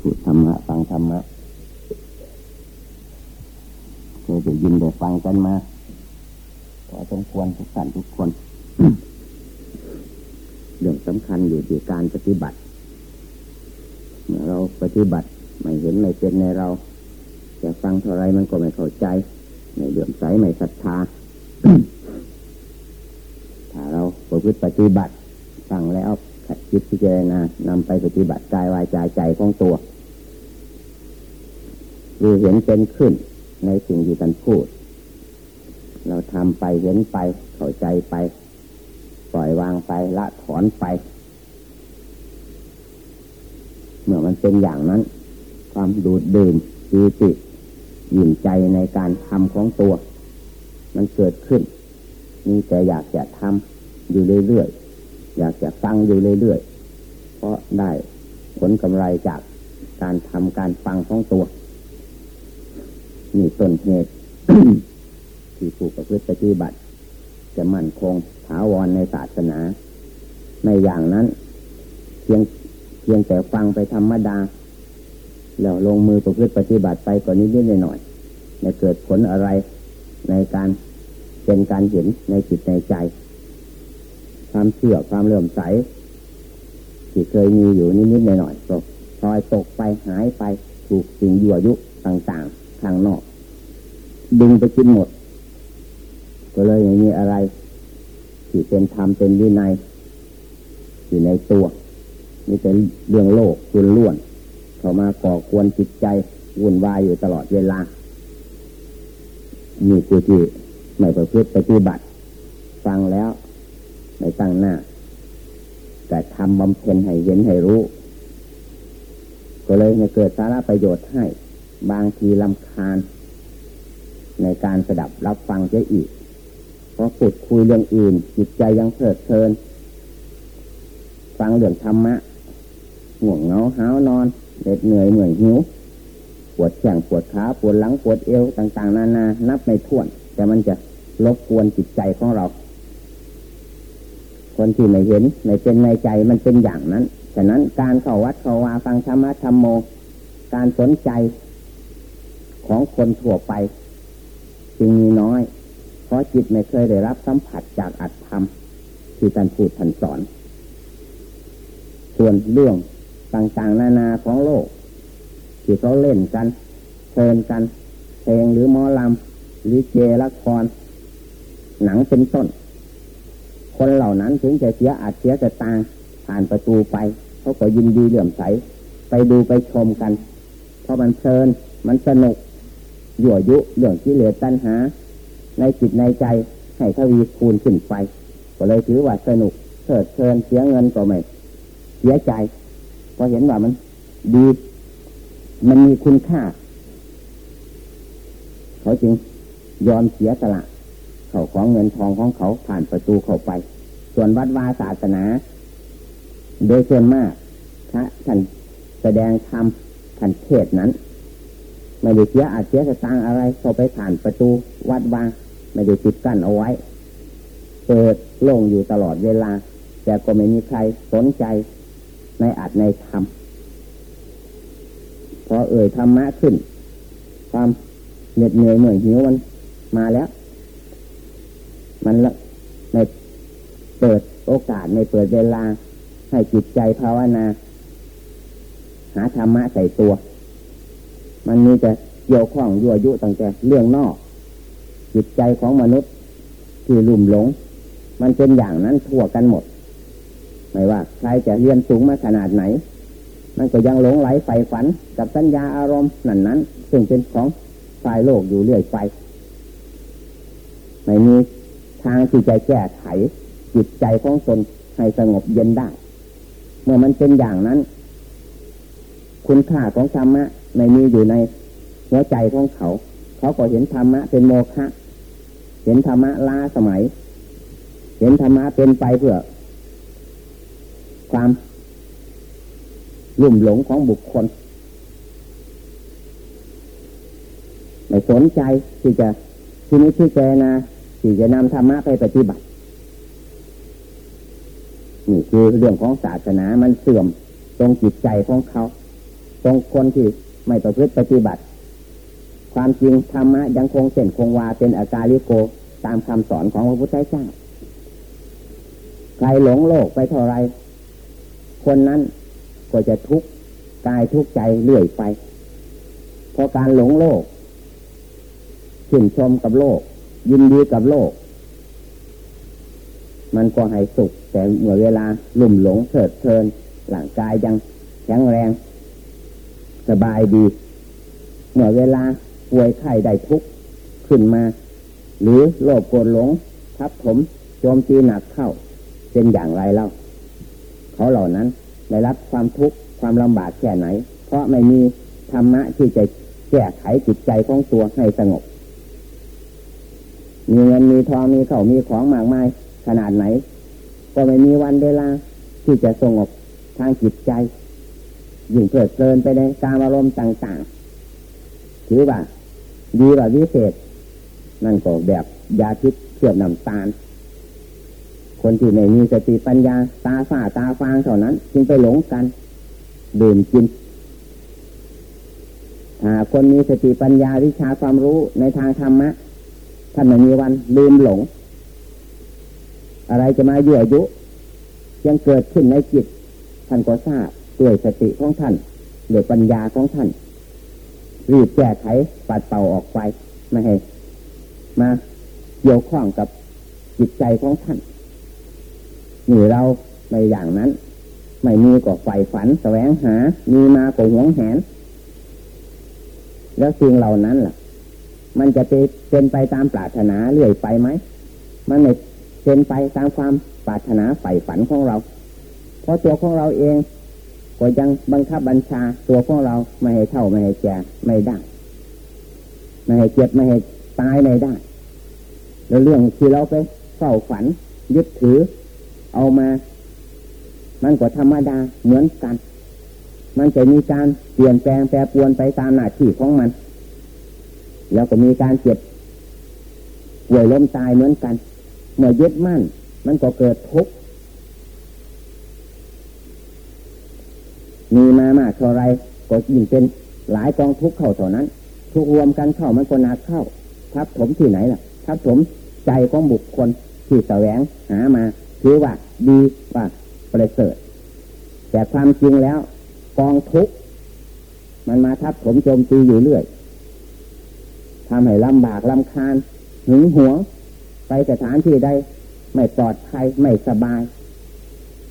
พูดธรรมะฟังธรรมะเคยได้ยินได้ฟังกันมาก็สมควรทุกท่านทุกคน เรื่องสำคัญอยู่ที่การปฏิบัติเมื่อเราปฏิบัติไม่เห็นไม่เป็นในเราจะฟังเท่าไรมันก็ไม่เข้าใจไม่เลื่อมใสไม่ศรัทธาถ้าเราประพฤติปฏิบัติฟังแล้ว ขัดจิตพิจารณานำไปปฏิบัติกายวายใจใจของตัวรู้เห็นเป็นขึ้นในสิ่งที่ท่านพูด เราทำไปเห็นไปเข้าใจไป ปล่อยวางไปละถอนไป เมื่อมันเป็นอย่างนั้น ความดูดดื่มดีจิตยิ่นใจในการทำของตัว มันเกิดขึ้นมีแต่อยากจะทำอยู่เรื่อยๆ อยากจะฟังอยู่เรื่อยๆ เพราะได้ผลกำไรจากการทำการฟังของตัวนี่ต้นเหตุที่ผู้ประพฤติปฏิบัติ จะมั่นคงถาวรในศาสนา ในอย่างนั้น เพียงเพียงแต่ฟังไปธรรมดา แล้วลงมือประพฤติปฏิบัติไปก่อนนิดนิดหน่อยๆจะเกิดผลอะไรในการเป็นการเห็นในจิตในใจ ความเชื่อความเลื่อมใสที่เคยมีอยู่นิดนิดหน่อยๆก็พลอยตกไปหายไปถูกสิ่งยั่วยุต่างๆ ทางนอก ดึงไปกินหมด ก็เลยไม่มีอะไร ที่เป็นธรรมเป็นวินัยอยู่ในตัวมีแต่เรื่องโลกจุนล้วน เข้ามาก่อกวนจิตใจวุ่นวายอยู่ตลอดเวลามีผู้ที่ไม่ประพฤติปฏิบัติ ฟังแล้ว ไม่ตั้งหน้า แต่ทำบำเพ็ญให้เห็นให้รู้ ก็เลยเกิดสาระประโยชน์ให้ บางทีลำคาญ ในการสดับรับฟังเสียอีก เพราะพูดคุยเรื่องอื่น จิตใจยังเพลิดเพลิน ฟังเรื่องธรรมะห่วงเหงาห้าวนอนเหน็ดเหนื่อยเหนื่อยหิวปวดแข้งปวดขาปวดหลังปวดเอวต่าง ๆ นานา นับไม่ถ้วน แต่มันจะรบกวนจิตใจของเรา คนที่ไม่เห็นไม่เป็นในใจมันเป็นอย่างนั้น ฉะนั้นการเข้าวัดเข้าวาฟังธรรมะธรรมโม การสนใจของคนทั่วไปจึงมีน้อย เพราะจิตไม่เคยได้รับสัมผัสจากอัตธรรม ที่ท่านพูดท่านสอน ส่วนเรื่องต่างๆ นานาของโลก ที่เขาเล่นกันเพลินกันเพลงหรือมอลำลิเกละคร หนังเป็นต้น คนเหล่านั้นถึงจะเสียอาจเสียจะตางผ่านประตูไปเขาก็ยินดีเหลื่อมใส ไปดูไปชมกัน เพราะมันเพลินมันสนุกยั่วยุเรื่องที่เหลือตัณหา ในจิตในใจให้ทวีคูณขึ้นไป ก็เลยถือว่าสนุกเพลิดเพลินเสียเงินก็ไม่เสียใจพอเห็นว่ามันดีมันมีคุณค่า เขาจึงยอมเสียสละ เขาของเงินทองของเขาผ่านประตูเข้าไป ส่วนวัดวาศาสนา โดยส่วนมากพระท่านแสดงธรรมท่านเทศนั้นไม่ได้เสียอาจเสียสตางอะไรเข้าไปผ่านประตูวัดวาไม่ได้ติดกั้นเอาไว้ เปิดโล่งอยู่ตลอดเวลา แต่ก็ไม่มีใครสนใจในอัดในธรรมพอเอ่ยธรรมะขึ้น ความเหน็ดเหนื่อยเหนื่อยหิวมันมาแล้ว มันละในเปิดโอกาสในเปิดเวลา ให้จิตใจภาวนา หาธรรมะใส่ตัว มันมีแต่เกี่ยวข้องยั่วยุตั้งแต่เรื่องนอก จิตใจของมนุษย์ที่ลุ่มหลง มันเป็นอย่างนั้นทั่วกันหมด ไม่ว่าใครจะเรียนสูงมาขนาดไหน มันก็ยังหลงไหลใฝ่ฝันกับสัญญาอารมณ์นั่นนั้น ซึ่งเป็นของฝ่ายโลกอยู่เรื่อยไปไม่มี ทางที่จะแก้ไข จิตใจของตนให้สงบเย็นได้ เมื่อมันเป็นอย่างนั้น คุณค่าของธรรมะไม่มีอยู่ในหัวใจของเขา เขาก็เห็นธรรมะเป็นโมฆะเห็นธรรมะล้าสมัย เห็นธรรมะเป็นไปเพื่อ ความลุ่มหลงของบุคคลไม่สนใจที่จะที่นี้ที่แกนะ ที่จะนำธรรมะไปปฏิบัตินี่คือเรื่องของศาสนามันเสื่อมตรงจิตใจของเขา ตรงคนที่ไม่ประพฤติปฏิบัติ ความจริงธรรมะยังคงเส้นคงวาเป็นอาการลิโกตามคำสอนของพระพุทธเจ้าใครหลงโลกไปเท่าไร คนนั้นก็จะทุกข์กายทุกข์ใจเรื่อยไป เพราะการหลงโลกชื่นชมกับโลก ยินดีกับโลก มันก็ให้สุข แต่เมื่อเวลาลุ่มหลงเถิดเทินหลังกายยังแข็งแรง สบายดี เมื่อเวลาป่วยไข้ได้ทุกข์ขึ้นมา หรือโลภโกรธหลงทับถมโจมตีหนักเข้า เป็นอย่างไรเล่า เขาเหล่านั้นได้รับความทุกข์ความลำบากแค่ไหน เพราะไม่มีธรรมะที่จะแก้ไขจิตใจของตัวให้สงบ มีเงินมีทองมีเขามีของมากมาย ขนาดไหน ก็ไม่มีวันเวลาที่จะสงบทางจิตใจยิ่งเกิดเกินไปในการอารมณ์ต่าง ๆ ถือว่าดีกว่าวิเศษ นั่นก็แบบยาพิษเชื่อมน้ำตาล คนที่ไม่มีสติปัญญา ตาฝ้าตาฟางเท่านั้น จึงไปหลงกัน ดื่มกินถ้าคนมีสติปัญญาวิชาความรู้ในทางธรรมะ ท่านไม่มีวันลืมหลง อะไรจะมายั่วยุ ยังเกิดขึ้นในจิต ท่านก็ทราบด้วยสติของท่านด้วยปัญญาของท่าน รีบแก้ไขปัดเป่าออกไปไม่ให้มาเกี่ยวข้องกับจิตใจของท่านนี่เราในอย่างนั้น ไม่มีก็ใฝ่ฝันแสวงหา มีมาก็หวงแหน แล้วสิ่งเหล่านั้นล่ะ มันจะเป็นไปตามปรารถนาเรื่อยไปไหม มันไม่เป็นไปตามความปรารถนาใฝ่ฝันของเรา เพราะตัวของเราเองก็ยังบังคับบัญชาตัวของเราไม่ให้เท่าไม่ให้แก่ไม่ได้ ไม่ให้เจ็บไม่ให้ตายไม่ได้ แล้วเรื่องที่เราไปเฝ้าฝัน ยึดถือ เอามา มันก็ธรรมดาเหมือนกัน มันจะมีการเปลี่ยนแปลงแปรปรวนไปตามหน้าที่ของมัน แล้วก็มีการเจ็บป่วยล้มตายเหมือนกัน เมื่อยึดมั่น มันก็เกิดทุกข์มีมามากเท่าไรก็ยิ่งเป็นหลายกองทุกข์เข้าเท่านั้น ทุกรวมกันเข้ามันก็หนักเข้า ทับถมที่ไหนล่ะ ทับถมใจของบุคคลที่แสวงหามาถือว่าดีว่าประเสริฐแต่ความจริงแล้ว กองทุกข์มันมาทับถมโจมตีอยู่เรื่อย ทำให้ลำบากลำคาญหึงหวง ไปสถานที่ใดไม่ปลอดภัยไม่สบาย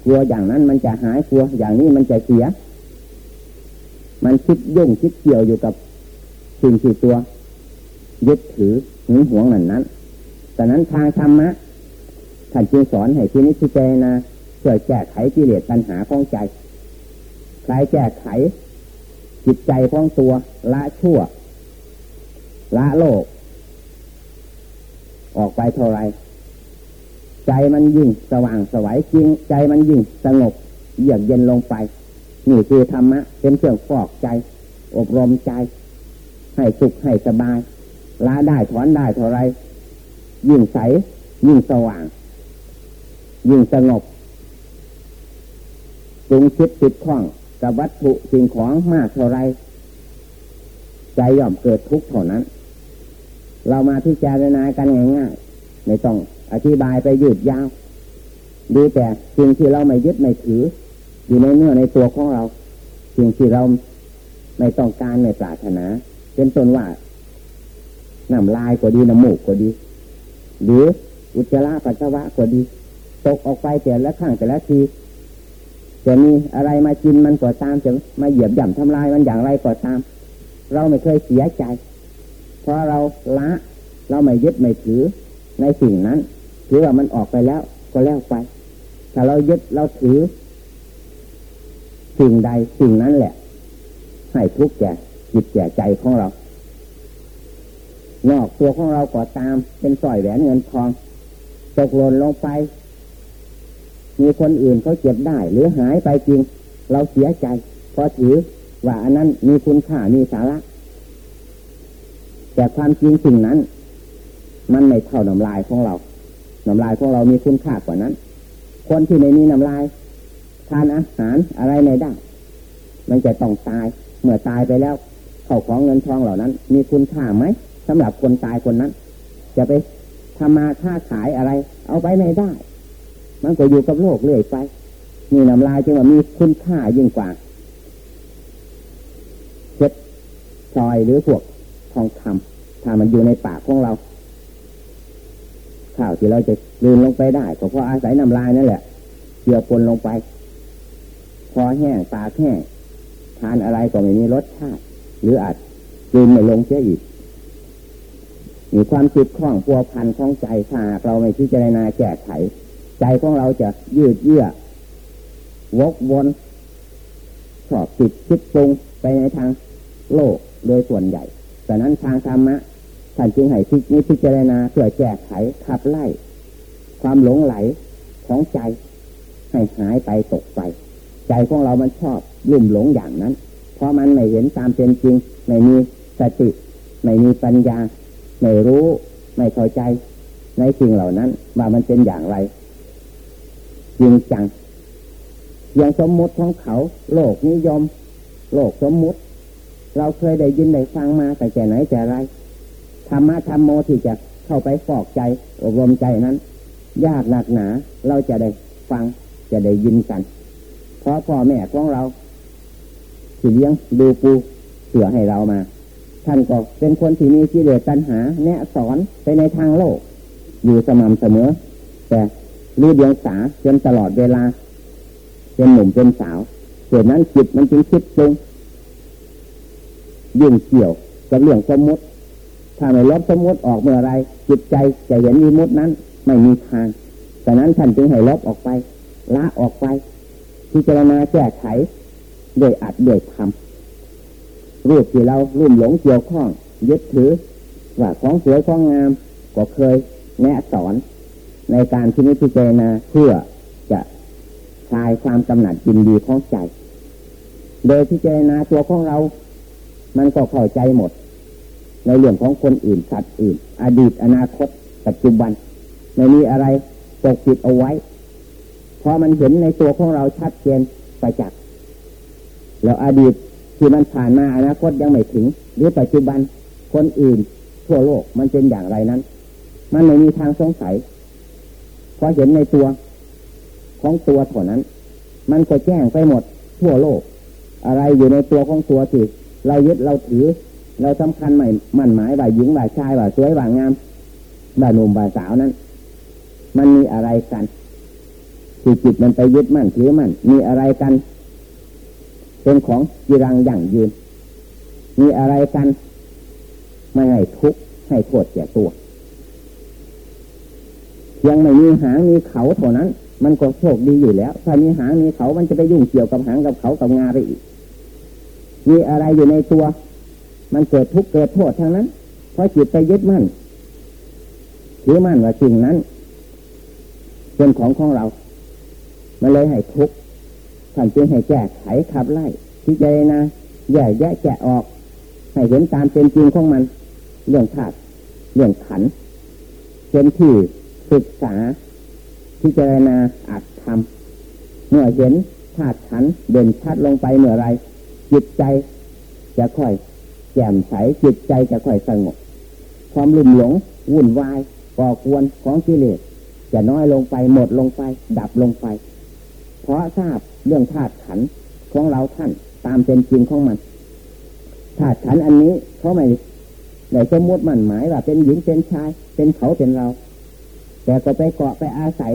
กลัวอย่างนั้นมันจะหายกลัวอย่างนี้มันจะเสีย มันคิดยุ่งคิดเกี่ยวอยู่กับสิ่งที่ตัว ยึดถือหึงหวงนั่นนั้นแต่นั้นทางธรรมะท่านจึงสอนให้ที่นี้ที่เจนะช่วยแก้ไขกิเลสปัญหาของใจใครแก้ไข จิตใจของตัวละชั่ว ละโลก ออกไปเท่าไร ใจมันยิ่งสว่างสวัยจริง ใจมันยิ่งสงบเยือกเย็นลงไป นี่คือธรรมะ เป็นเครื่องฟอกใจ อบรมใจ ให้สุขให้สบายละได้ถอนได้เท่าไร ยิ่งใส ยิ่งสว่าง ยิ่งสงบปรุงคิดติดข้องกับวัตถุสิ่งของมากเท่าไร ใจย่อมเกิดทุกข์เท่านั้น เรามาที่จารณากันง่ายๆไม่ต้องอธิบายไปยืดยาวดูแต่สิ่งที่เราไม่ยึดไม่ถือ อยู่ในเนื้อในตัวของเรา สิ่งที่เราไม่ต้องการไม่ปรารถนาเป็นต้นว่าน้ำลายก็ดีน้ำมูกก็ดี หรืออุจจาระปัสสาวะก็ดี ตกออกไปแต่ละครั้งแต่ละทีจะมีอะไรมากินมันก็ตามจะมาเหยียบย่ำทำลายมันอย่างไรก็ตาม เราไม่เคยเสียใจ พราะเราละ เราไม่ยึดไม่ถือในสิ่งนั้นถือว่ามันออกไปแล้วก็แล้วไป ถ้าเรายึดเราถือ สิ่งใดสิ่งนั้นแหละ ให้ทุกข์แก่จิตแก่ใจของเรา นอกตัวของเราก็ตามเป็นสร้อยแหวนเงินทองตกหล่นลงไป มีคนอื่นเขาเจ็บได้ หรือหายไปจริง เราเสียใจเพราะถือว่าอันนั้นมีคุณค่ามีสาระ แต่ความจริงสิ่งนั้น มันไม่เท่าน้ำลายของเรา น้ำลายของเรามีคุณค่ากว่านั้น คนที่ไม่มีน้ำลาย ทานอาหารอะไรไม่ได้ มันจะต้องตาย เมื่อตายไปแล้วเข้าของเงินทองเหล่านั้น มีคุณค่าไหมสำหรับคนตายคนนั้น จะไปทำมาค้าขายอะไร เอาไปไม่ได้ มันก็อยู่กับโลกเรื่อยไปนี่น้ำลายจึงว่ามีคุณค่ายิ่งกว่าเพชรพลอยหรือพวกทองคำ ถ้ามันอยู่ในปากของเราข้าวที่เราจะลืนลงไปได้ก็เพราะอาศัยน้ำลายนั่นแหละเกี่ยวปนลงไปคอแห้งตาแห้งทานอะไรก็ไม่มีรสชาติ หรืออาจลืนไม่ลงเสียอีก มีความคิดข้องพัวพันของใจถ้าเราไม่พิจารณาแก้ไข ใจของเราจะยืดเยื้อวกวนชอบติดคิดปรุงไปในทางโลกโดยส่วนใหญ่แต่นั้นทางธรรมะ ท่านจึงให้พิจิพิจารณาเพื่อแก้ไขขับไล่ ความหลงไหลของใจ ให้หายไปตกไป ใจของเรามันชอบลุ่มหลงอย่างนั้น เพราะมันไม่เห็นตามเป็นจริง ไม่มีสติ ไม่มีปัญญา ไม่รู้ ไม่เข้าใจ ในสิ่งเหล่านั้น ว่ามันเป็นอย่างไรจริงจังอย่างสมมุติของเขา โลกนิยม โลกสมมุติ เราเคยได้ยินได้ฟังมาแต่แก่ไหนแต่ไร ธรรมะธรรมโมที่จะเข้าไปฟอกใจอบรมใจนั้น ยากหนักหนาเราจะได้ฟังจะได้ยินกัน เพราะพ่อแม่ของเราที่เลี้ยงดูปูเสือให้เรามา ท่านก็เป็นคนที่มีกิเลสตัณหา แนะสอนไปในทางโลก อยู่สม่ำเสมอ แต่รู้เดียงสาจนตลอดเวลา เป็นหนุ่มเป็นสาวเหตุนั้นจิตมันจึงคิดปรุงยิ่งเกี่ยวกับเรื่องสมมติ ถ้าไม่ลบสมมติออกเมื่อไรจิตใจจะเห็นมีมุดนั้น ไม่มีทางแต่นั้นท่านจึงให้ลบออกไป ละออกไปพิจารณาแก้ไขด้วยอัดด้วยทำรูปที่เรารุ่มหลงเกี่ยวข้องยึดถือว่าของสวยของงามก็เคยแนะสอนในการที่นิพพานาเพื่อจะคลายความกำหนัดจินดีของใจ โดยที่เจนาตัวของเรา มันก็เข้าใจหมด ในเรื่องของคนอื่นสัตว์อื่น อดีตอนาคต ปัจจุบัน ไม่มีอะไรปกปิดเอาไว้พราะมันเห็นในตัวของเราชัดเจนไปจักแล้วอดีตที่มันผ่านมาอนาคตยังไม่ถึง หรือปัจจุบันคนอื่น ทั่วโลกมันเป็นอย่างไรนั้น มันไม่มีทางสงสัยพราะเห็นในตัวของตัวเท่านั้น มันก็แจ้งไปหมดทั่วโลก อะไรอยู่ในตัวของตัวที่เรายึดเราถือ เราสำคัญใหม่มั่นหมายว่าหญิงว่าชายว่าสวยว่างามว่าหนุ่มว่าสาวนั้น มันมีอะไรกันที่จิตมันไปยึดมั่นถือมั่นมีอะไรกัน เป็นของยีรังอย่างยืน มีอะไรกันไม่ให้ทุกข์ให้โทษแก่ตัวยังไม่มีหางมีเขาเท่านั้น มันก็โชคดีอยู่แล้ว ถ้ามีหางมีเขามันจะไปยุ่งเกี่ยวกับหางกับเขากับงาไปอีก มีอะไรอยู่ในตัว มันเกิดทุกข์เกิดโทษทั้งนั้น เพราะจิตไปยึดมั่นถือมั่นว่าสิ่งนั้น เป็นของของเรา มันเลยให้ทุกข์ท่านจึงให้แก้ไขขับไล่ที่ใจนะแย่แยะแกะออก ให้เห็นตามเป็นจริงของมัน เรื่องธาตุเรื่องขันเป็นที่ศึกษาพิจารณาอัดทำเมื่อเห็นธาตุขันเด่นชัดลงไปเมื่อไรจิตใจจะค่อย แจ่มใสจิตใจจะค่อยสงบ ความลุ่มหลง วุ่นวายก่อกวนของกิเลสจะน้อยลงไปหมดลงไป ดับลงไป เพราะทราบเรื่องธาตุขันของเราท่านตามเป็นจริงของมันธาตุขันอันนี้เขาไม่ได้สมมติมันหมายว่าเป็นหญิงเป็นชาย เป็นเขาเป็นเรา แต่ก็ไปเกาะไปอาศัย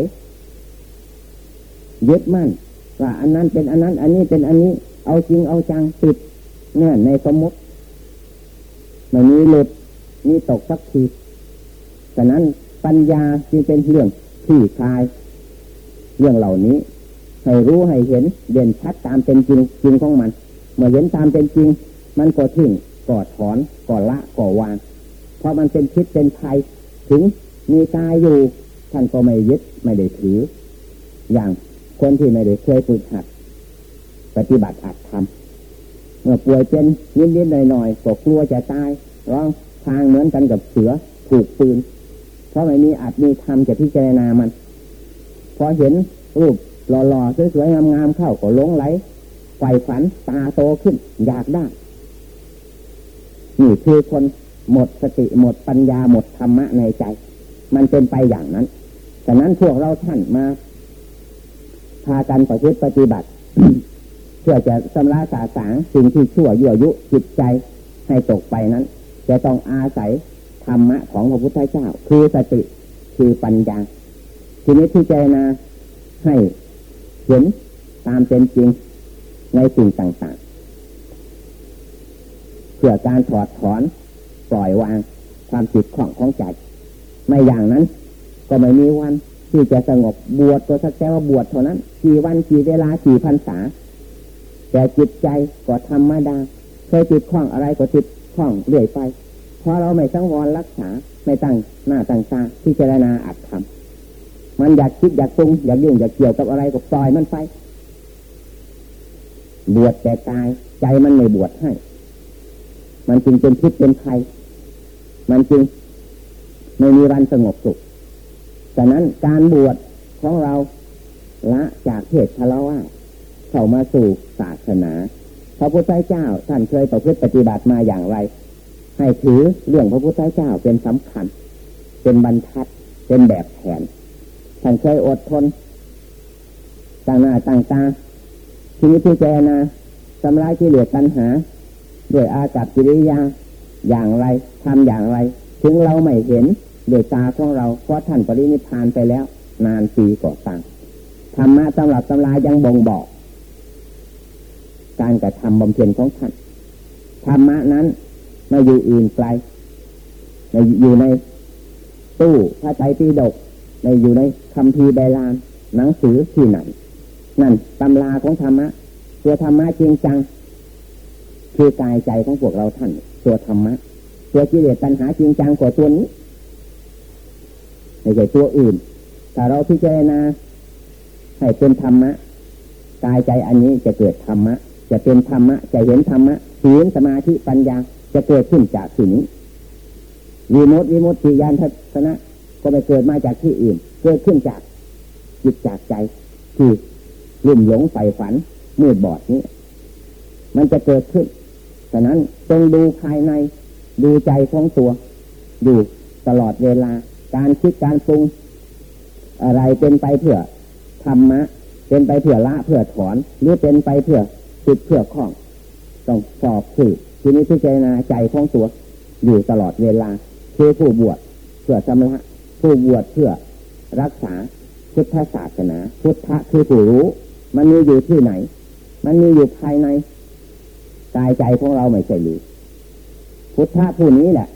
ยึดมั่นว่าอันนั้นเป็นอันนั้น อันนี้เป็นอันนี้ เอาจริงเอาจังติดเนี่ยในสมมติ ไม่มีหลุดมีตกสักทีฉะนั้นปัญญาจึงเป็นเรื่องที่คลาย เรื่องเหล่านี้ ให้รู้ให้เห็นเด่นชัดตามเป็นจริงจริงของมัน เมื่อเห็นตามเป็นจริง มันก็ทิ้งก่อถอนก่อละก่อวาง เพราะมันเป็นพิษเป็นภัยถึงมีกายอยู่ท่านก็ไม่ยึดไม่ได้ถือ อย่างคนที่ไม่ได้เคยฝึกหัด ปฏิบัติอัดทำ เมื่อป่วยเป็นนิดนิดหน่อยหน่อยก็กลัวจะตายร้องทางเหมือนกันกับเสือถูกปืน เพราะไม่มีอัดมีทำจะพิจารณามัน พอเห็นรูปหล่อๆสวยๆงามๆเข้าก็หลงไหลไฟฝันตาโตขึ้น อยากได้นี่คือคนหมดสติหมดปัญญาหมดธรรมะในใจ มันเป็นไปอย่างนั้นฉะนั้นพวกเราท่านมาพากันประพฤติปฏิบัติ เพื่อจะสำระสาสางสิ่งที่ชั่วยั่วยุจิตใจให้ตกไปนั้น จะต้องอาศัยธรรมะของพระพุทธเจ้า คือสติคือปัญญา ทีนี้ที่เจนาให้เห็นตามเป็นจริงในสิ่งต่างๆ เพื่อการถอดถอนปล่อยวางความจิตของของใจไม่อย่างนั้น ก็ไม่มีวันที่จะสงบบวชตัวสักแต่ว่าบวชเท่านั้น กี่วันกี่เวลากี่พรรษา แต่จิตใจก็ธรรมดาเคยติดข้องอะไรก็ติดข้องเรื่อยไป เพราะเราไม่สังวรรักษาไม่ตั้งหน้าตั้งตาที่เจรณาอัดทำมันอยากคิดอยากปรุงอยากยุ่งอยากเกี่ยวกับอะไรก็ปล่อยมันไป บวชแต่กายใจมันไม่บวชให้ มันจึงเป็นพิษเป็นภัยมันจึงไม่มีวันสงบสุขฉะนั้นการบวชของเราละจากเพศทะเลาะ เข้ามาสู่ศาสนาพระพุทธเจ้าท่านเคยประพฤติปฏิบัติมาอย่างไร ให้ถือเรื่องพระพุทธเจ้าเป็นสำคัญ เป็นบรรทัดเป็นแบบแผนท่านเคยอดทนต่างหน้าต่างตาชีวิตที่เจนาสำลายที่เหลือปัญหา ด้วยอากับกิริยาอย่างไรทำอย่างไร ถึงเราไม่เห็นด้วยตาของเราเพราะท่านปรินิพานไปแล้ว นานปีก่อตั้งธรรมะสำหรับตำรายังบ่งบอก การกระทำบำเพ็ญของท่านธรรมะนั้นไม่อยู่อื่นไกลในอยู่ในตู้พระใจปีดกในอยู่ในคำพีใบลานหนังสือที่ไหน นั่นตำราของธรรมะตัวธรรมะจริงจัง คือกายใจของพวกเราท่าน ตัวธรรมะ ตัวกิเลสตัณหาจริงจังกว่าตัวนี้ไม่ใช่ตัวอื่นถ้าเราพิจารณาให้เป็นธรรมะกายใจอันนี้จะเกิดธรรมะ จะเป็นธรรมะ จะเห็นธรรมะศีลสมาธิปัญญาจะเกิดขึ้นจากสิ่งนี้วิมุตติวิมุตติยานทัศนะ ก็ไม่เกิดมาจากที่อื่น เกิดขึ้นจากจิตจากใจที่ลุ่มหลงใฝ่ฝันมืดบอดนี้ มันจะเกิดขึ้นฉะนั้นจงดูภายในดูใจของตัวอยู่ตลอดเวลา การคิดการปรุง อะไรเป็นไปเพื่อธรรมะ เป็นไปเพื่อละเพื่อถอน หรือเป็นไปเพื่อ ติดเพื่อข้องต้องสอบคือทีนี้พิจารณาใจของตัว อยู่ตลอดเวลาคือผู้บวชเพื่อชำระผู้บวชเพื่อรักษาพุทธศาสนา พุทธะคือผู้รู้ มันมีอยู่ที่ไหน มันมีอยู่ภายในกายใจของเราไม่ใช่หรือพุทธะผู้นี้แหละ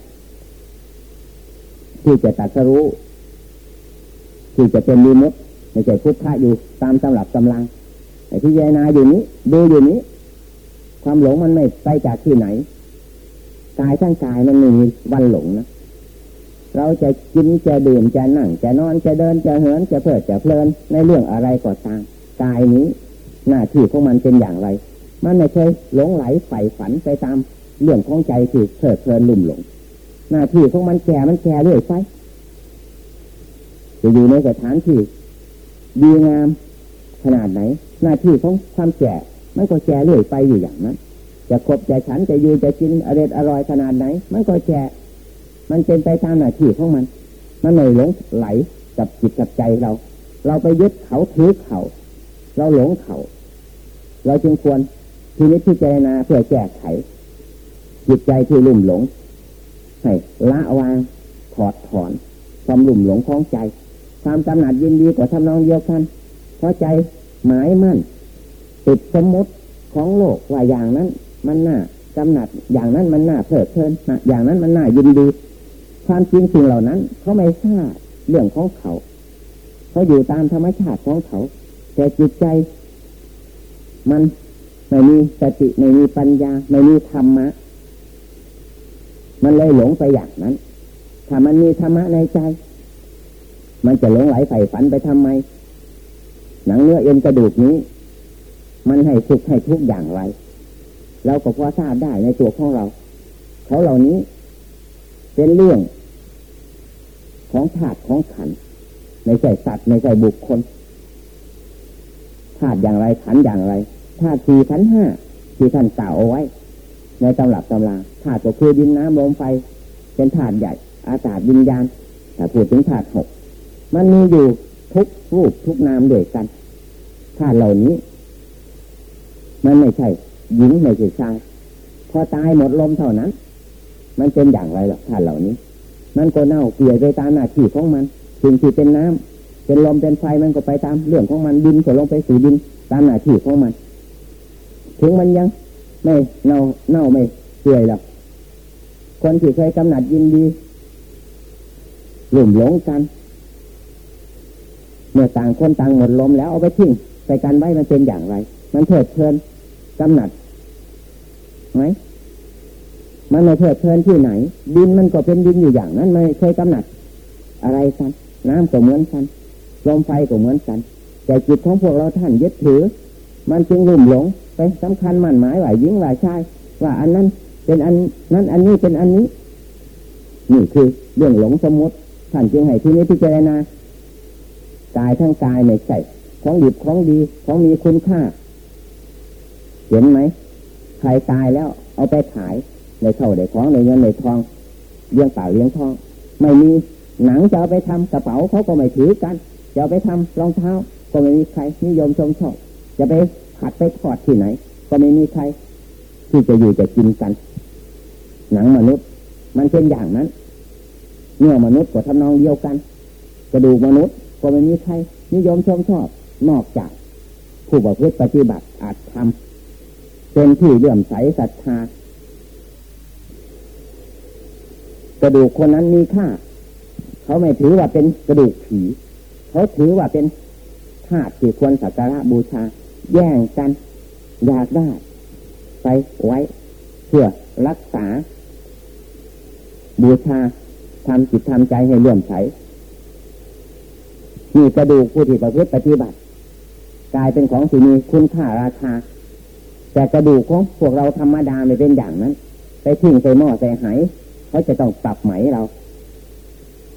ที่จะตัดสรู้ ที่จะเป็นมีมุตไม่ใช่พุทธะอยู่ตามตำหรับตำลัง ไอ้ที่เจนาอยู่นี้ ดูอยู่นี้ ความหลงมันไม่ไปจากที่ไหนกายทั้งกายมันไม่มีวันหลงนะเราจะกินจะดื่มจะนั่ง จะนอนจะเดินจะเหินจะเพลิดจะเพลินในเรื่องอะไรก็ตามกายนี้ หน้าที่ของมันเป็นอย่างไร มันไม่เคยหลงไหลใฝ่ฝันไปตามเรื่องของใจคือเพลิดเพลินลุ่มหลง หน้าที่ของมันแก่มันแก่เรื่อยไปจะอยู่ในสถานที่ดีงาม ขนาดไหน หน้าที่ของความแก่มันก็แก่เรื่อยไปอยู่อย่างนั้นจะครบจะฉันจะอยู่จะกินอร่อยอร่อยขนาดไหน มันก็แก่มันเป็นไปตามหน้าที่ของมัน มันไม่หลงไหลกับจิตกับใจเรา เราไปยึดเขาถือเขา เราหลงเขา เราจึงควรทีนี้พิจารณาเพื่อแก้ไข จิตใจที่ลุ่มหลงให้ละวางถอดถอนความลุ่มหลงของใจ ความกำหนัดยินดีกว่าทำนองเดียวกัน เพราะใจหมายมั่น ติดสมมติของโลกว่าอย่างนั้น มันน่ากำหนัดอย่างนั้นมันน่าเพลิดเพลินอย่างนั้นมันน่ายินดี ความจริงสิ่งเหล่านั้น เขาไม่ทราบเรื่องของเขา เขาอยู่ตามธรรมชาติของเขา แต่จิตใจ มันไม่มีสติไม่มีปัญญาไม่มีธรรมะ มันเลยหลงไปอย่างนั้น ถ้ามันมีธรรมะในใจ มันจะหลงไหลใฝ่ฝันไปทำไม หนังเนื้อเอ็นกระดูกนี้ มันให้ทุกให้ทุกอย่างไรเราก็พอทราบได้ในตัวของเรา เขาเหล่านี้ เป็นเรื่องของธาตุของขันในใจสัตว์ในใจบุคคลธาตุอย่างไรขันอย่างไรธาตุสี่ขันห้าที่ท่านกล่าวเอาไว้ ในตำรับตำราธาตุก็คือดินน้ำลมไฟ เป็นธาตุใหญ่ อากาศวิญญาณแต่พูดถึงธาตุหกมันมีอยู่ ทุกรูปทุกนามด้วยกันธาตุเหล่านี้ มันไม่ใช่หญิงไม่ใช่ชายพอตายหมดลมเท่านั้น มันเป็นอย่างไรหรอธาตุเหล่านี้ มันก็เน่าเกลี่ยไปตามหน้าที่ของมันสิ่งที่เป็นน้ำเป็นลมเป็นไฟมันก็ไปตามเรื่องของมันดินก็ลงไปสู่ดินตามหน้าที่ของมัน ถึงมันยัง ไม่เน่าเน่าไม่เปื่อยหรอกคนที่เคยกำหนัดยินดีหลุ่มหลงกัน มื่อต่างคนต่างหมดลมแล้วเอาไปทิ้งใส่กันไว้มันเป็นอย่างไร มันเถิดเทินกำหนัดไหมมันไม่เถิดเทินที่ไหน ดินมันก็เป็นดินอยู่อย่างนั้นไม่เคยกำหนัด อะไรกันน้ำก็เหมือนกันลมไฟก็เหมือนกัน แต่จิตของพวกเราท่านยึดถือ มันจึงลุ่มหลงไปสำคัญมั่นหมายว่ายิงว่าชายว่าอันนั้นเป็นอันนั้นอันนี้เป็นอันนี้ นี่คือเรื่องหลงสมมติท่านจึงให้ที่นี้พิจารณา กายทั้งกายไม่ใช่ของดีของดีของมีคุณค่า เห็นไหมใครตายแล้วเอาไปขายในเท่าในของในเงินในทองเลี้ยงเปล่าเลี้ยงทอง ไม่มีหนังจะเอาไปทำกระเป๋าเขาก็ไม่ถือกันจะเอาไปทำรองเท้า ก็ไม่มีใครนิยมชมชอบจะไปขัดไปทอดที่ไหน ก็ไม่มีใคร ที่จะอยู่จะกินกัน หนังมนุษย์ มันเป็นอย่างนั้นเนื้อมนุษย์ก็ทำนองเดียวกัน กระดูกมนุษย์ ก็ไม่มีใครนิยมชมชอบ นอกจาก ผู้ประพฤติปฏิบัติอาจทำเป็นที่เลื่อมใสศรัทธากระดูกคนนั้นมีค่า เขาไม่ถือว่าเป็นกระดูกผี เขาถือว่าเป็นธาตุที่ควรสักการะบูชา แย่งกัน อยากได้ ไปไว้ เพื่อรักษา บูชาทำจิตทำใจให้เลื่อมใส มีกระดูกผู้ที่ประพฤติปฏิบัติกลายเป็นของที่มีคุณค่าราคา แต่กระดูกของพวกเราธรรมดาไม่เป็นอย่างนั้น ไปทิ้งใส่หม้อใส่ไหเขาจะต้องปรับไหมเรา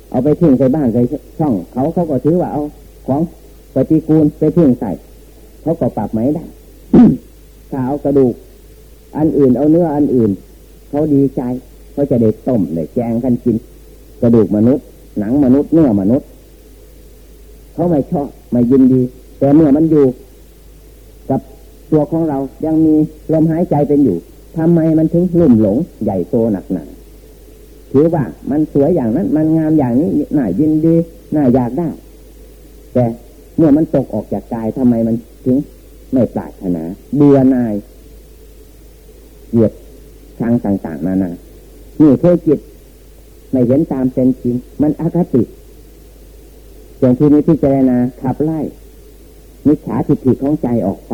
เอาไปทิ้งใส่บ้านใส่ช่อง เขาเขาก็ถือว่าเอาของปฏิกูลไปทิ้งใส่เขาก็ปรับไหมได้ถ้าเอากระดูก อันอื่นเอาเนื้ออันอื่น เขาดีใจเขาจะได้ต้มได้แกงกันกิน กระดูกมนุษย์ หนังมนุษย์เนื้อมนุษย์ เขาไม่ชอบไม่ยินดี แต่เมื่อมันอยู่ กับตัวของเรายังมีลมหายใจเป็นอยู่ทำไมมันถึงลุ่มหลง ใหญ่โตหนักหนาถือว่ามันสวยอย่างนั้น มันงามอย่างนี้น่ายินดีน่าอยากได้ แต่เมื่อมันตกออกจากกายทำไมมันถึงไม่ปรารถนาเบื่อนายเหยียดชังต่าง ๆ นานานี่คือจิตไม่เห็นตามเป็นจริง มันอคติ อย่างที่นี้พิจารณาขับไล่มิจฉาทิฏฐิของใจออกไป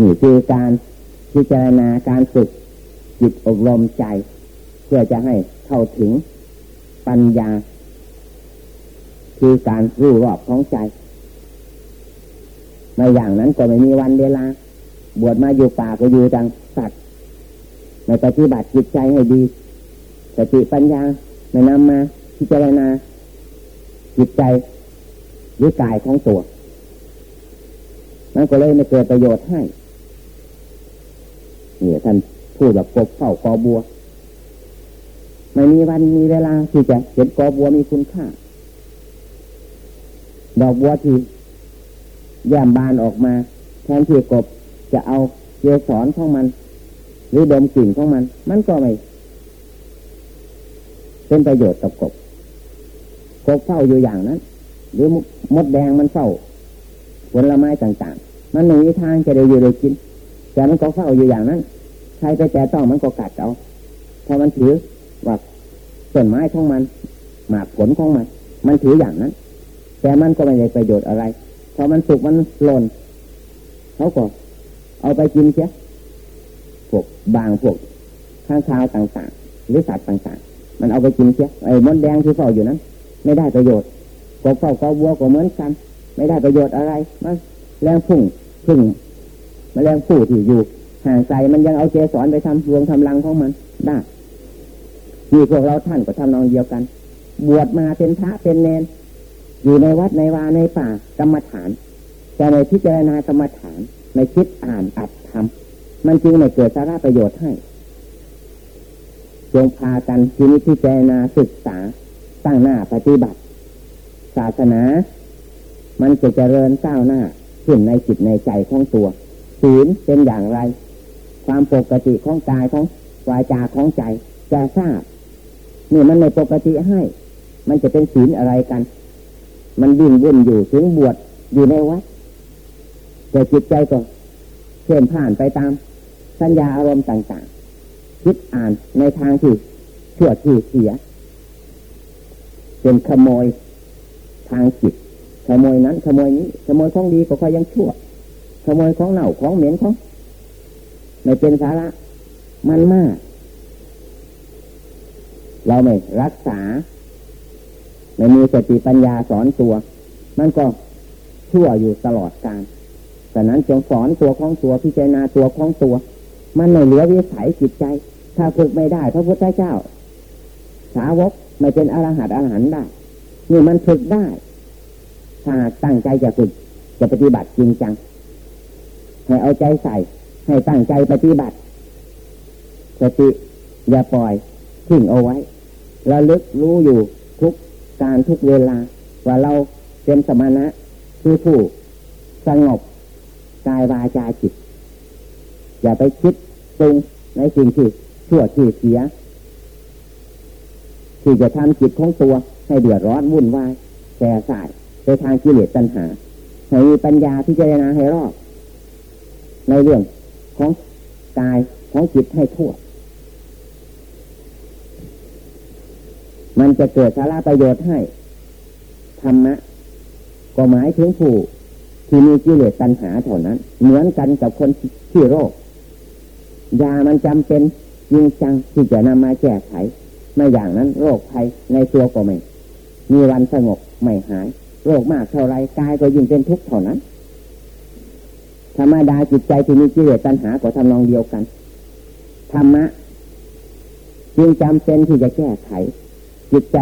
นี่คือการพิจารณาการฝึกจิตอบรมใจ เพื่อจะให้เข้าถึงปัญญา คือการรู้รอบของใจในอย่างนั้นก็ไม่มีวันเวลา บวชมาอยู่ป่าก็อยู่จังสัตว์ในปฏิบัติจิตใจให้ดีสติปัญญาไม่นำมา พิจารณาจิตใจหรือกายของตัวนั่นก็เลยไม่เกิดประโยชน์ให้เนี่ยท่านพูดแบบกบเข้ากอบัวไม่มีวันมีเวลาที่จะเห็นกอบัวมีคุณค่า ดอกบัวที่แย้มบานออกมา แทนที่กบจะเอาเกสรของมัน หรือดมกลิ่นของมัน มันก็ไม่เป็นประโยชน์กับกบ กบเฝ้าอยู่อย่างนั้น หรือมดแดงมันเฝ้าผลไม้ต่างๆ มันหนีทางจะได้อยู่ได้กิน แต่มันก็เฝ้าอยู่อย่างนั้น ใครไปแต่ต้องมันก็กัดเอาพอมันถือว่าต้นไม้ของมันหมากผลของมัน มันถืออย่างนั้น แต่มันก็ไม่ได้ประโยชน์อะไรพอมันสุกมันหล่นเขาก็เอาไปกินเสียพวกบางพวกข้างคาวต่างๆ หรือสัตว์ต่างๆ มันเอาไปกินเสียไอ้มดแดงที่เฝ้าอยู่นั้น ไม่ได้ประโยชน์กบเฝ้ากบวัวก็เหมือนกัน ไม่ได้ประโยชน์อะไรมันแรงพุ่งพึ่งมาแรงผู้ที่อยู่ห่างไกลมันยังเอาเจสอนไปทำรวงทำรังของมันได้มีพวกเราท่านก็ทำนองเดียวกัน บวชมาเป็นพระเป็นเนนอยู่ในวัดในวาในป่ากรรมฐาน แต่ในพิจารณากรรมฐานในคิดอ่านอัดทำมันจึงไม่เกิดสาระประโยชน์ให้จงพากันทีนี้พิจารณาศึกษา ตั้งหน้าปฏิบัติ ศาสนา มันจะเจริญก้าวหน้าขึ้นในจิตในใจของตัวศีลเป็นอย่างไร ความปกติของกายของวาจาของใจจะทราบนี่มันในปกติให้ มันจะเป็นศีลอะไรกัน มันดิ้นวุ่นอยู่ถึงบวชอยู่ในวัดแต่จิตใจก็เคลื่อนผ่านไปตาม สัญญาอารมณ์ต่างๆ คิดอ่านในทางที่ชั่วที่เสีย เป็นขโมยทางจิตขโมยนั้นขโมยนี้ขโมยของดีก็ค่อยยังชั่วขโมยของเน่าของเหม็นของไม่เป็นสาระมันมาก เราไม่รักษา ไม่มีสติปัญญาสอนตัว มันก็ชั่วอยู่ตลอดกาลแต่นั้นจงสอนตัวของตัวพิจารณาตัวของตัว มันไม่เหลือวิสัยจิตใจ ถ้าฝึกไม่ได้พระพุทธเจ้า สาวก ไม่เป็นอรหัตอรหันได้ นี่มันฝึกได้ ถ้าตั้งใจจะฝึกจะปฏิบัติจริงจัง ให้เอาใจใส่ ให้ตั้งใจปฏิบัติ สติอย่าปล่อยทิ้งเอาไว้ระลึกรู้อยู่ทุกการทุกเวลา ว่าเราเป็นสมณะคือผู้สงบกายวาจาจิต อย่าไปคิดปรุงในสิ่งที่ชั่วที่เสีย ที่จะทำจิตของตัวให้เดือดร้อนวุ่นวายแส่สายไปทางกิเลสตัณหาให้มีปัญญาพิจารณาให้รอบในเรื่องของกายของจิตให้ทั่ว มันจะเกิดสาระประโยชน์ให้ธรรมะก็หมายถึงผู้ที่มีกิเลสตัณหาเท่านั้น เหมือนกันกับคนที่โรคยามันจำเป็นยิ่งจังที่จะนำมาแก้ไข ไม่อย่างนั้น โรคภัยในตัวก็ไม่ มีวันสงบไม่หาย โรคมากเท่าไรกายก็ยิ่งเป็นทุกข์เท่านั้น ธรรมดาจิตใจที่มีกิเลสตัณหาก็ทำนองเดียวกัน ธรรมะจึงจำเป็นที่จะแก้ไข จิตใจ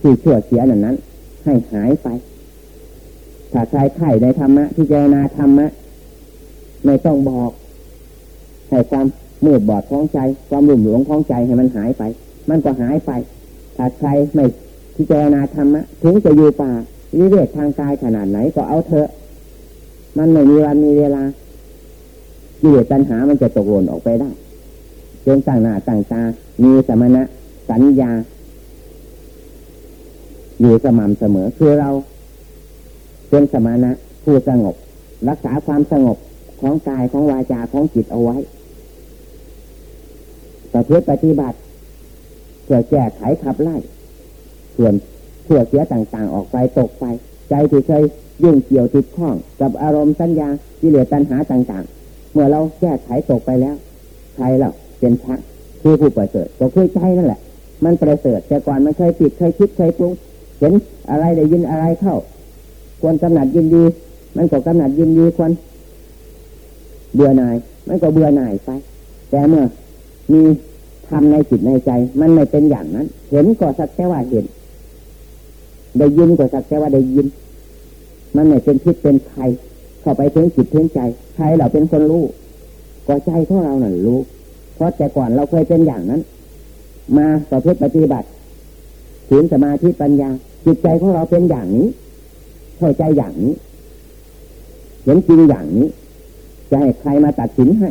ที่ชั่วเสียนั้นนั้น ให้หายไป ถ้าใครไข่ในธรรมะพิจรณาธรรมะไม่ต้องบอกให้ความมืดบอดของใจ ความหลุ่มหลวงของใจให้มันหายไป มันก็หายไปถ้าใครไม่พิจารณาธรรมะถึงจะอยู่ป่าวิเวกทางกายขนาดไหนก็เอาเถอะ มันไม่มีวันมีเวลากิเลสตัณหามันจะตกหล่นออกไปได้จนต่างหน้าต่างตา มีสมณะ สัญญา อยู่สม่ำเสมอ คือเรา เป็นสมานะผู้สงบ รักษาความสงบของกายของวาจาของจิตเอาไว้ประพฤติปฏิบัติ พื่อแก้ไขขับไล่ ส่วนเพื่อเสียต่างๆออกไปตกไป ใจที่เคยยุ่งเกี่ยวติดข้อง กับอารมณ์สัญญาที่เหลือตัณหาต่างๆ เมื่อเราแก้ไขตกไปแล้วใครเราเป็นพระคือผู้ประเสริฐก็คือใจนั่นแหละ มันประเสริฐแต่ก่อนมันเคยผิดเคยคิดเคยปรุงเห็นอะไรได้ยินอะไรเข้า ควรกำหนัดยินดี มันก็กำหนัดยินดีควรเบื่อหน่าย มันก็เบื่อหน่ายไป แต่เมื่อมี ทำในจิตในใจ มันไม่เป็นอย่างนั้น เห็นก็สักแต่ว่าเห็น ได้ยินก็สักแต่ว่าได้ยิน มันไม่เป็นพิษเป็นภัยเข้าไปถึงจิตถึงใจใครเราเป็นคนรู้ก็ใจของเราหนั่นรู้ เพราะแต่ก่อนเราเคยเป็นอย่างนั้น มาต่อเพื่อปฏิบัติศีลสมาธิปัญญา จิตใจของเราเป็นอย่างนี้ เข้าใจอย่างนี้ เห็นจริงอย่างนี้ จะให้ใครมาตัดสินให้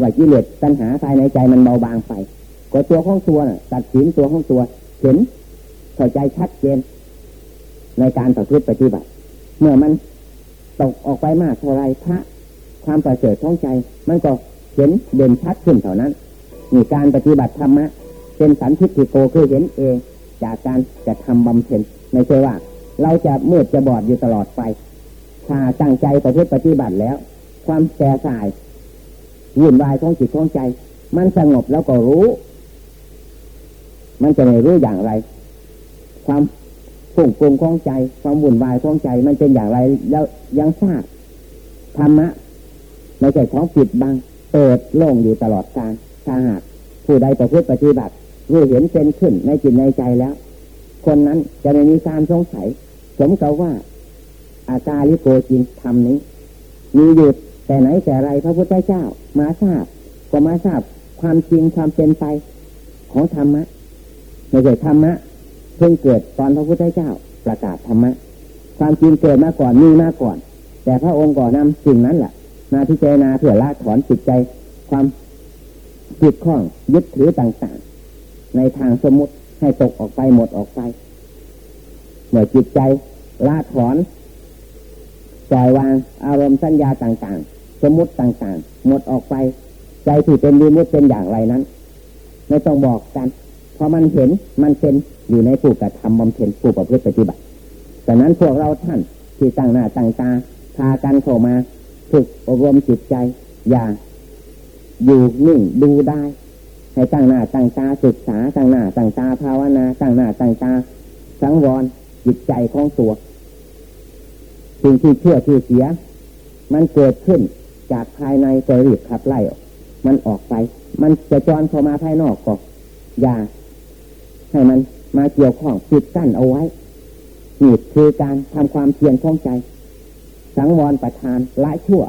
ว่ากิเลสตัณหาภายในใจมันเบาบางไป ก็ตัวของตัวน่ะตัดสินตัวของตัว เห็นเข้าใจชัดเจน ในการประพฤติปฏิบัติ เมื่อมันตกออกไปมากเท่าไรพระความประเสริฐของใจ มันก็เห็นเด่นชัดขึ้นเท่านั้นมีการปฏิบัติธรรมะเป็นสันทิฏฐิโกคือเห็นเองจากการจะทำบำเพ็ญไม่ใช่ว่า เราจะมืดจะบอดอยู่ตลอดไป ถ้าตั้งใจประพฤติปฏิบัติแล้ว ความแก่สายวุ่นวายของจิตของใจ มันสงบแล้วก็รู้ มันจะไม่รู้อย่างไร ความฝุ่งปรุงของใจ ความวุ่นวายของใจ มันเป็นอย่างไรแล้วยังทราบธรรมะไม่ใช่ของปิดบัง เปิดโล่งอยู่ตลอดกาลถ้าหากผู้ใดประพฤติปฏิบัติรู้เห็นเป็นขึ้นในจิตในใจแล้ว คนนั้นจะไม่มีการสงสัยสมกับว่า อาการลิโกจริงทำนี้ มีหยุดแต่ไหนแต่ไรพระพุทธเจ้า มาทราบก็มาทราบความจริงความเป็นไปของธรรมะ ไม่ใช่ธรรมะเพิ่งเกิดตอนพระพุทธเจ้าประกาศธรรมะความจริงเกิดมาก่อนมีมาก่อน แต่พระองค์ก่อนนำสิ่งนั้นแหละมาพิจารณาเพื่อละถอนจิตใจความจิตข้องยึดถือต่างๆ ในทางสมมติให้ตกออกไปหมดออกไปเมื่อจิตใจละถอนปล่อยวางอารมณ์สัญญาต่างๆ สมมติต่างๆ หมดออกไป ใจที่เป็นวิมุตเป็นอย่างไรนั้น ไม่ต้องบอกกัน พอมันเห็นมันเป็นอยู่ในผู้กระทำบำเพ็ญผู้ประพฤติปฏิบัติแต่นั้นพวกเราท่านที่ตั้งหน้าตั้งตาพากันเข้ามาฝึกอบรมจิตใจ อย่าอยู่นิ่งดูได้ ให้ตั้งหน้าตั้งตาศึกษาตั้งหน้าตั้งตาภาวนาตั้งหน้าตั้งตาสังวรจิตใจของตัวสิ่งที่เชื่อที่เสีย มันเกิดขึ้นจากภายในจะรีบขับไล่มันออกไป มันจะจรเข้ามาภายนอกก็อย่า ให้มันมาเกี่ยวข้องปิดกั้นเอาไว้นี่คือการทำความเพียรของใจ สังวรประทานละชั่ว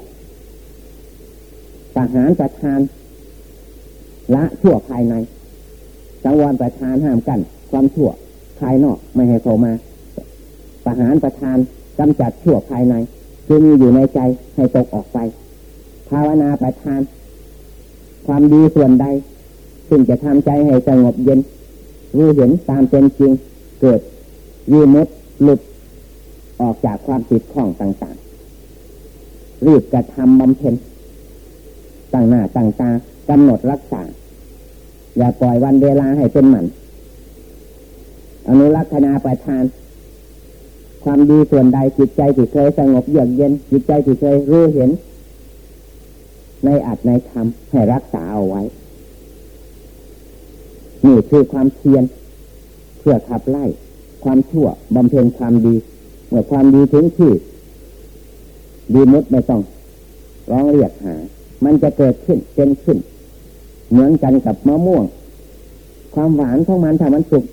ประหารประทานละชั่วภายใน สังวรประทานห้ามกันความชั่วภายนอกไม่ให้เข้ามาประหารประทานกำจัดชั่วภายในคือมีอยู่ในใจให้ตกออกไป ภาวนาประทาน ความดีส่วนใดซึ่งจะทำใจให้สงบเย็น รู้เห็นตามเป็นจริง เกิดยีมุดหลุดออกจากความติดข้องต่างๆ รีบกระทำบำเพ็ญตั้งหน้าตั้งตากำหนดรักษา อย่าปล่อยวันเวลาให้เป็นหมัน อนุรักษณาประทาน ความดีส่วนใดจิตใจที่เคยสงบเยือกเย็น จิตใจที่เคยรู้เห็น ในอัดในธรรมให้รักษาเอาไว้ นี่คือความเพียรเพื่อขับไล่ ความชั่วบำเพ็ญความดีเมื่อความดีถึงที่ดีมุดไม่ต้องร้องเรียกหา มันจะเกิดขึ้นเป็นขึ้น เหมือนกันกับมะม่วง ความหวานของมันถ้ามันสุก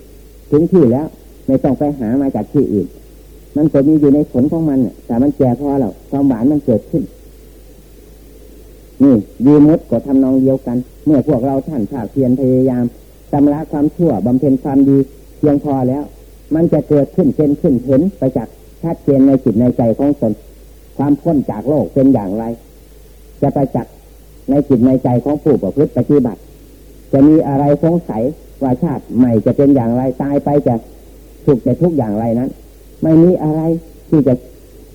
ถึงที่แล้ว ไม่ต้องไปหามาจากที่อื่น มันจะมีอยู่ในผลของมันแต่มันแก่พอแล้วความหวานมันเกิดขึ้นนี่ดีมุดก็ทำนองเดียวกัน เมื่อพวกเราท่านภาคเพียรพยายาม ชำระความชั่วบำเพ็ญความดีเพียงพอแล้ว มันจะเกิดขึ้นเป็นขึ้นเห็นไปจากชัดเจนในจิตในใจของตนความพ้นจากโลกเป็นอย่างไร จะไปจักในจิตในใจของผู้ประพฤติปฏิบัติ จะมีอะไรสงสัยว่าชาติใหม่จะเป็นอย่างไรตายไปจะถูกจะทุกอย่างไรนั้น ไม่มีอะไรที่จะ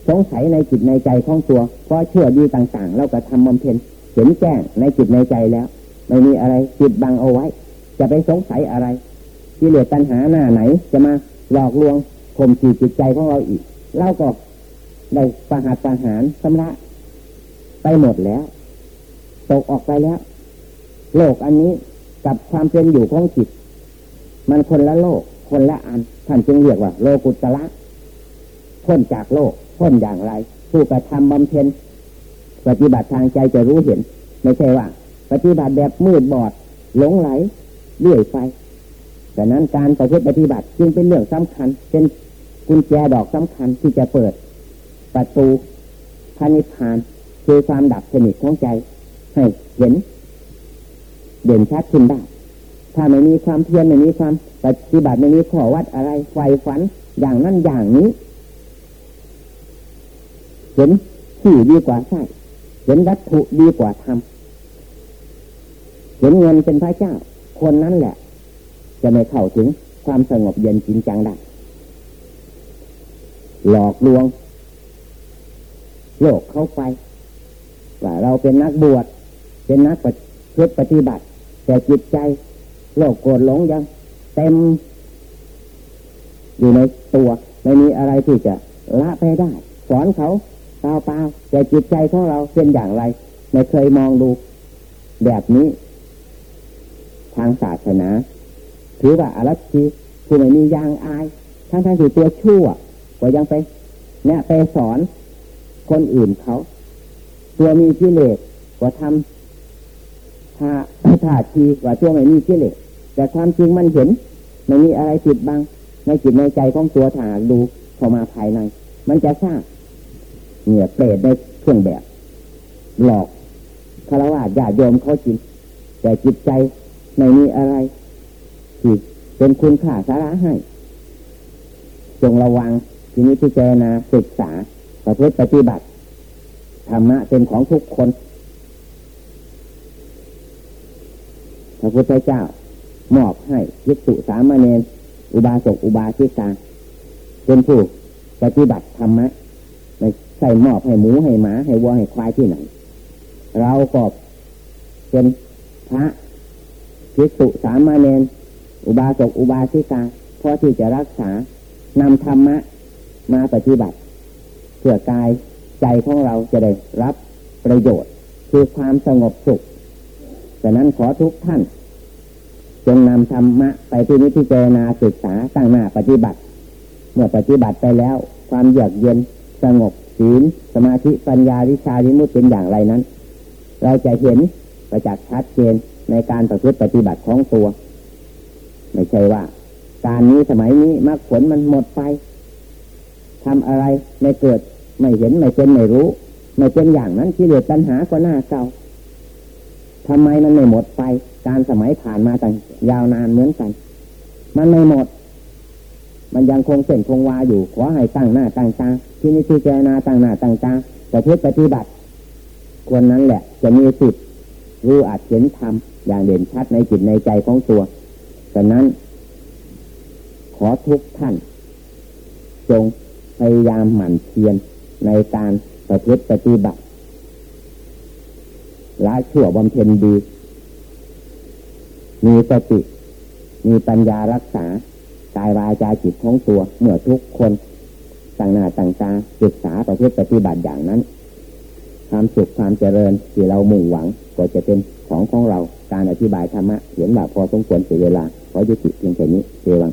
สงสัยในจิตในใจของตัวเพราะเชื่อดีต่างๆ เราก็ทำบำเพ็ญเห็นแจ้งในจิตในใจแล้ว ไม่มีอะไรจิตบังเอาไว้ จะไปสงสัยอะไรกิเลสตัณหาหน้าไหน จะมาหลอกลวงข่มขีดจิตใจของเราอีกเราก็ได้ประหารประหารสำระไปหมดแล้ว ตกออกไปแล้ว โลกอันนี้กับความเป็นอยู่ของจิต มันคนละโลก คนละอันท่านจึงเรียกว่า โลกุตละพ้นจากโลกพ้นอย่างไร ผู้กระทำบำเพ็ญปฏิบัติทางใจจะรู้เห็น ไม่ใช่ว่า ปฏิบัติแบบมืดบอด หลงไหล เรื่อยไปแต่นั้นการประพฤติปฏิบัติจึงเป็นเรื่องสำคัญ เป็นกุญแจดอกสำคัญที่จะเปิด ประตูพานิพานคือความดับสนิทของใจ ให้เห็นเด่นชัดขึ้นได้ถ้าไม่มีความเพียรไม่มีความปฏิบัติไม่มีข้อวัดอะไรไฟฝันอย่างนั้นอย่างนี้ เห็นที่ดีกว่าใช่เห็นวัตถุดีกว่าทำเห็นเงินเป็นพระเจ้า คนนั้นแหละ จะไม่เข้าถึงความสงบเย็นจริงจังได้หลอกลวง โลกเข้าไปว่าเราเป็นนักบวชเป็นนักปฏิปฏิบัติ แต่จิตใจ โลกโกรธหลงยัง เต็ม อยู่ในตัวไม่มีอะไรที่จะละไปได้ สอนเขาเปล่าเปล่าแต่จิตใจของเราเป็นอย่างไร ไม่เคยมองดู แบบนี้ ทางศาสนาถือว่าอรัชีคือไม่มียางอาย ทั้งทั้งที่ตัวชั่ว ก็ยังไป เนี่ยไปสอนคนอื่นเขาตัวมีกิเลสก็ทำท่าท่าทีว่าตัวไม่มีกิเลสแต่ความจริงมันเห็นไม่มีอะไรผิดบังในจิตในใจของตัวถาดูเข้ามาภายใน มันจะทราบเนี่ยเปรตได้เครื่องแบบ หลอกคารวะญาติโยมเขาจริงแต่จิตใจ ไม่มีอะไรที่เป็นคุณค่าสาระให้ จงระวังทีนี้พิจารณาศึกษาประพฤติปฏิบัติธรรมะเป็นของทุกคนพระพุทธเจ้ามอบให้ยิสุสามเณรอุบาสกอุบาสิกาเป็นผู้ปฏิบัติธรรมะไม่ใส่มอบให้หมูให้หมาให้วัวให้ควายที่ไหน เราก็เป็นพระ ยิสุสามเณรอุบาสกอุบาสิกาเพราะที่จะรักษานำธรรมะมาปฏิบัติเพื่อกายใจของเราจะได้รับประโยชน์ คือความสงบสุขฉะนั้นขอทุกท่าน จงนำธรรมะไปที่นิพพารณาศึกษาตั้งหน้าปฏิบัติ เมื่อปฏิบัติไปแล้ว ความเยือกเย็นสงบศีลสมาธิปัญญาวิชาวิมุตเป็นอย่างไรนั้น เราจะเห็น ประจักษ์ชัดเจนในการประพฤติปฏิบัติของตัว ไม่ใช่ว่า การนี้สมัยนี้มรรคผลมันหมดไปทำอะไรไม่เกิดไม่เห็นไม่เป็นไม่รู้ ไม่เป็นอย่างนั้นที่เดือปัญหาก็หน้าเก่าทำไมมันไม่หมดไป การสมัยผ่านมาต่างยาวนานเหมือนกัน มันไม่หมด มันยังคงเส้นคงวาอยู่ขอให้ตั้งหน้าตั้งตาที่นี่ที่เจนาตั้งหน้าตั้งตาแต่เพื่อปฏิบัติคนนั้นแหละ จะมีสิทธิ์ รู้อาจเห็นธรรมอย่างเด่นชัดในจิตในใจของตัวดังนั้น ขอทุกท่าน จงพยายามหมั่นเพียรในการประพฤติปฏิบัติละชั่วบำเพ็ญดี มีสติ มีปัญญารักษากายวาจาจิตของตัว เมื่อทุกคนต่างหน้าต่างตาศึกษาประพฤติปฏิบัติอย่างนั้น ความสุขความเจริญที่เรามุ่งหวัง ก็จะเป็นของของเราการอธิบายธรรมะเห็นว่าพอสมควรเสียเวลาขอยุติเพียงแค่นี้เจวัง